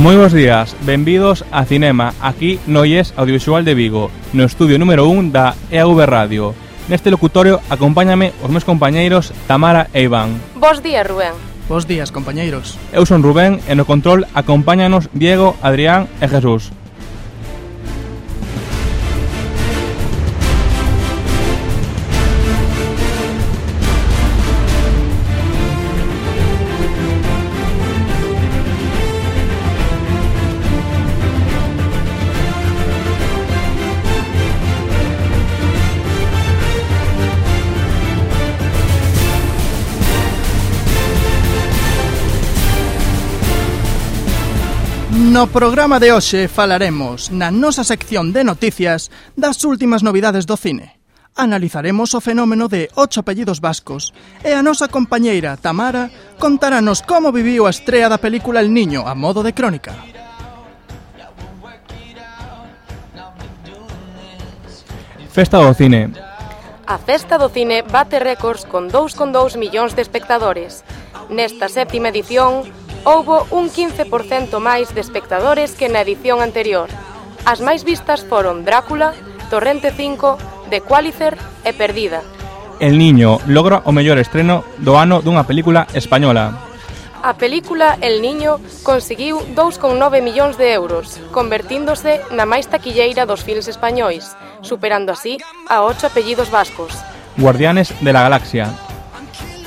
Moi bons días, benvidos a Cinema, aquí no yes Audiovisual de Vigo, no estudio número 1 da EAV Radio. Neste locutorio acompáñame os meus compañeiros Tamara e Iván. Bos días, Rubén. Bos días, compañeiros. Eu son Rubén e no control acompáñanos Diego, Adrián e Jesús. No programa de hoxe falaremos na nosa sección de noticias das últimas novidades do cine. Analizaremos o fenómeno de ocho apellidos vascos e a nosa compañeira Tamara contarános como viviu a estrea da película El Niño a modo de crónica. Festa do cine. A Festa do Cine bate récords con 2,2 millóns de espectadores. Nesta séptima edición, houbo un 15% máis de espectadores que na edición anterior. As máis vistas foron Drácula, Torrente 5, The Qualicer e Perdida. El Niño logra o mellor estreno do ano dunha película española. A película El Niño conseguiu 2,9 millóns de euros, convertíndose na máis taquilleira dos films españois, superando así a ocho apellidos vascos. Guardianes de la Galaxia,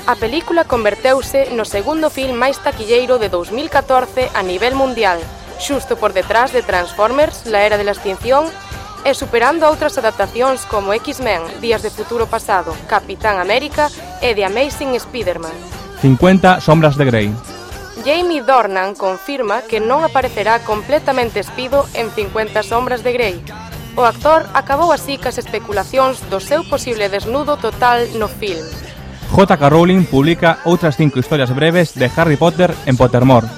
A película converteuse no segundo film máis taquilleiro de 2014 a nivel mundial, xusto por detrás de Transformers, La Era de la Extinción e superando outras adaptacións como X-Men, Días de Futuro Pasado, Capitán América e The Amazing Spider-Man. 50 sombras de Grey. Jamie Dornan confirma que non aparecerá completamente espido en 50 sombras de Grey. O actor acabou así cas especulacións do seu posible desnudo total no film. J.K. Rowling publica outras cinco historias breves de Harry Potter en Pottermore.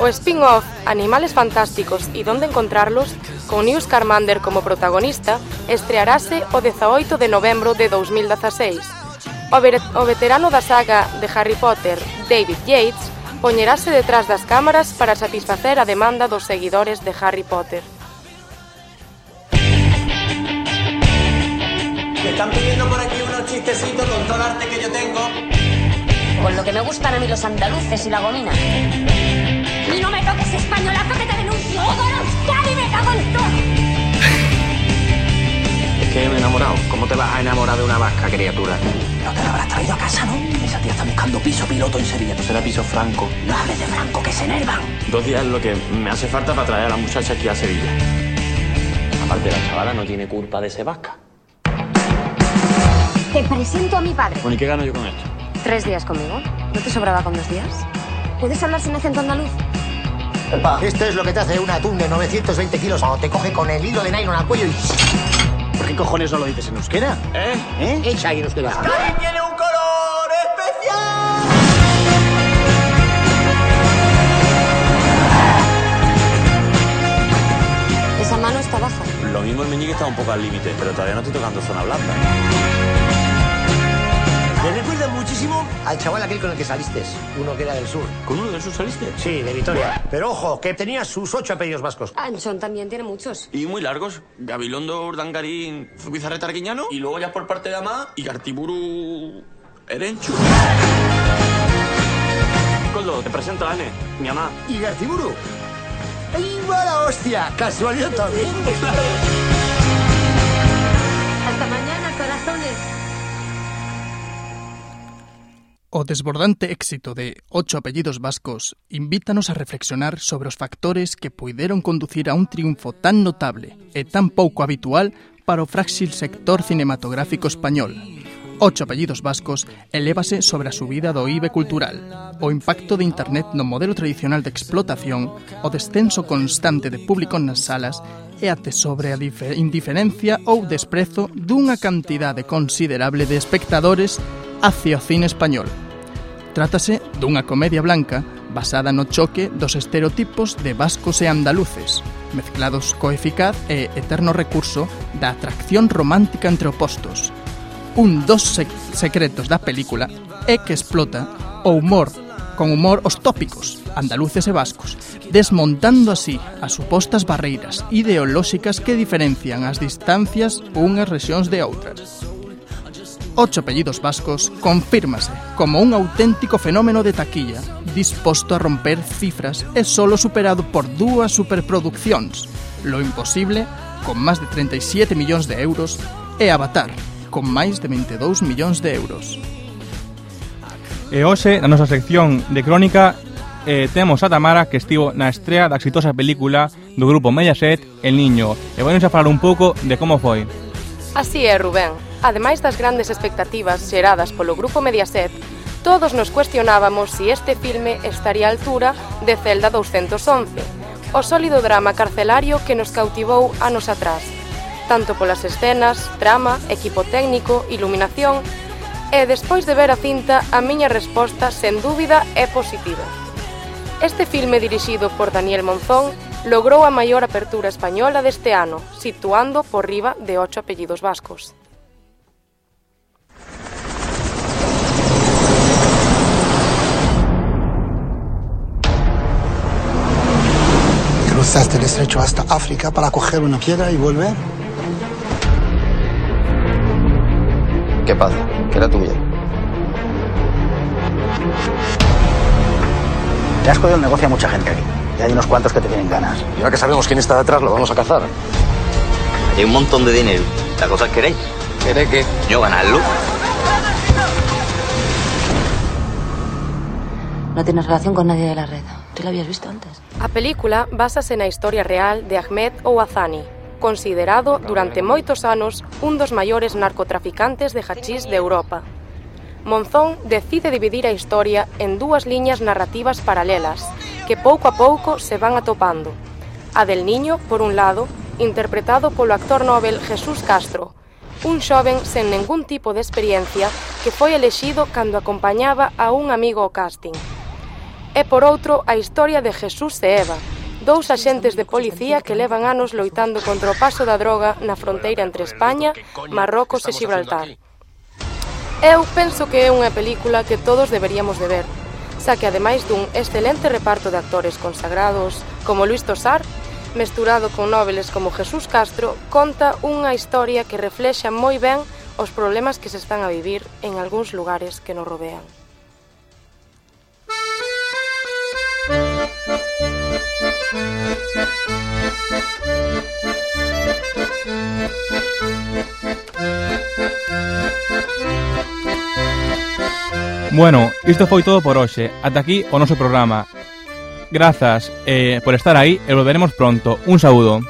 O spin-off Animales Fantásticos e Donde Encontrarlos, con Newt Scamander como protagonista, estrearase o 18 de novembro de 2016. O, ver, o veterano da saga de Harry Potter, David Yates, poñerase detrás das cámaras para satisfacer a demanda dos seguidores de Harry Potter. Me están pidiendo por aquí unos chistecitos con todo el arte que yo tengo. Con lo que me gustan a mí los andaluces y la gomina. Y no me toques españolazo que te denuncio. ¡Euskadi me cago en todo! Es que me he enamorado. ¿Cómo te vas a enamorar de una vasca, criatura? No te la habrás traído a casa, ¿no? Esa tía está buscando piso piloto en Sevilla. No será piso franco. No hables de Franco, que se enervan. Dos días es lo que me hace falta para traer a la muchacha aquí a Sevilla. Aparte, la chavala no tiene culpa de ser vasca. Te presento a mi padre. Bueno, ¿y qué gano yo con esto? ¿Tres días conmigo? ¿No te sobraba con dos días? ¿Puedes hablar sin acento andaluz? Epa, esto es lo que te hace un atún de 920 kilos cuando te coge con el hilo de nylon al cuello y... ¿Por qué cojones no lo dices en euskera? ¿Eh? ¿Eh? Echa ahí en euskera. ¡Cari tiene un color especial! Esa mano está baja. Lo mismo el meñique está un poco al límite, pero todavía no estoy tocando zona blanda. Me recuerda muchísimo al chaval aquel con el que saliste, uno que era del sur. ¿Con uno de esos saliste? Sí, de Vitoria. Pero ojo, que tenía sus ocho apellidos vascos. Anchón también tiene muchos. Y muy largos. Gabilondo, Urdangarín, Zubizarreta Arguiñano. Y luego ya por parte de Ama, y Gartiburu... Erenchu. Coldo, te presento a Ane, mi mamá. ¿Y Garciburu? ¡Ahí va la hostia! Casualidad también. O desbordante éxito de Ocho apellidos vascos invítanos a reflexionar sobre os factores que puideron conducir a un triunfo tan notable e tan pouco habitual para o fráxil sector cinematográfico español. Ocho apellidos vascos elévase sobre a subida do IBE cultural, o impacto de Internet no modelo tradicional de explotación, o descenso constante de público nas salas e até sobre a indiferencia ou desprezo dunha cantidade considerable de espectadores hacia o cine español. Trátase dunha comedia blanca basada no choque dos estereotipos de vascos e andaluces, mezclados co eficaz e eterno recurso da atracción romántica entre opostos. Un dos sec secretos da película é que explota o humor con humor os tópicos andaluces e vascos, desmontando así as supostas barreiras ideolóxicas que diferencian as distancias unhas rexións de outras ocho apellidos vascos, confírmase como un auténtico fenómeno de taquilla, disposto a romper cifras e solo superado por dúas superproduccións, Lo Imposible, con máis de 37 millóns de euros, e Avatar, con máis de 22 millóns de euros. E hoxe, na nosa sección de crónica, eh, temos a Tamara que estivo na estrea da exitosa película do grupo Mediaset, El Niño, e vamos a falar un pouco de como foi. Así é, Rubén ademais das grandes expectativas xeradas polo grupo Mediaset, todos nos cuestionábamos si este filme estaría a altura de Celda 211, o sólido drama carcelario que nos cautivou anos atrás, tanto polas escenas, trama, equipo técnico, iluminación... E despois de ver a cinta, a miña resposta, sen dúbida, é positiva. Este filme dirixido por Daniel Monzón logrou a maior apertura española deste ano, situando por riba de ocho apellidos vascos. Cruzaste el estrecho hasta África para coger una piedra y volver. ¿Qué pasa? Que era tuya. Le has jodido el negocio a mucha gente aquí. Y hay unos cuantos que te tienen ganas. Y ahora que sabemos quién está detrás, lo vamos a cazar. Hay un montón de dinero. La cosa es queréis. ¿Queréis qué? Yo ganarlo. No tienes relación con nadie de la red. ¿Tú la habías visto antes? A película básase na historia real de Ahmed Ouazani, considerado durante moitos anos un dos maiores narcotraficantes de hachís de Europa. Monzón decide dividir a historia en dúas liñas narrativas paralelas, que pouco a pouco se van atopando. A del Niño, por un lado, interpretado polo actor Nobel Jesús Castro, un xoven sen ningún tipo de experiencia que foi elexido cando acompañaba a un amigo ao casting e por outro a historia de Jesús e Eva, dous axentes de policía que levan anos loitando contra o paso da droga na fronteira entre España, Marrocos e Gibraltar. Eu penso que é unha película que todos deberíamos de ver, xa que ademais dun excelente reparto de actores consagrados como Luis Tosar, mesturado con noveles como Jesús Castro, conta unha historia que reflexa moi ben os problemas que se están a vivir en algúns lugares que nos rodean. Bueno, isto foi todo por hoxe. Ata aquí o noso programa. Grazas eh, por estar aí e volveremos pronto. Un saúdo.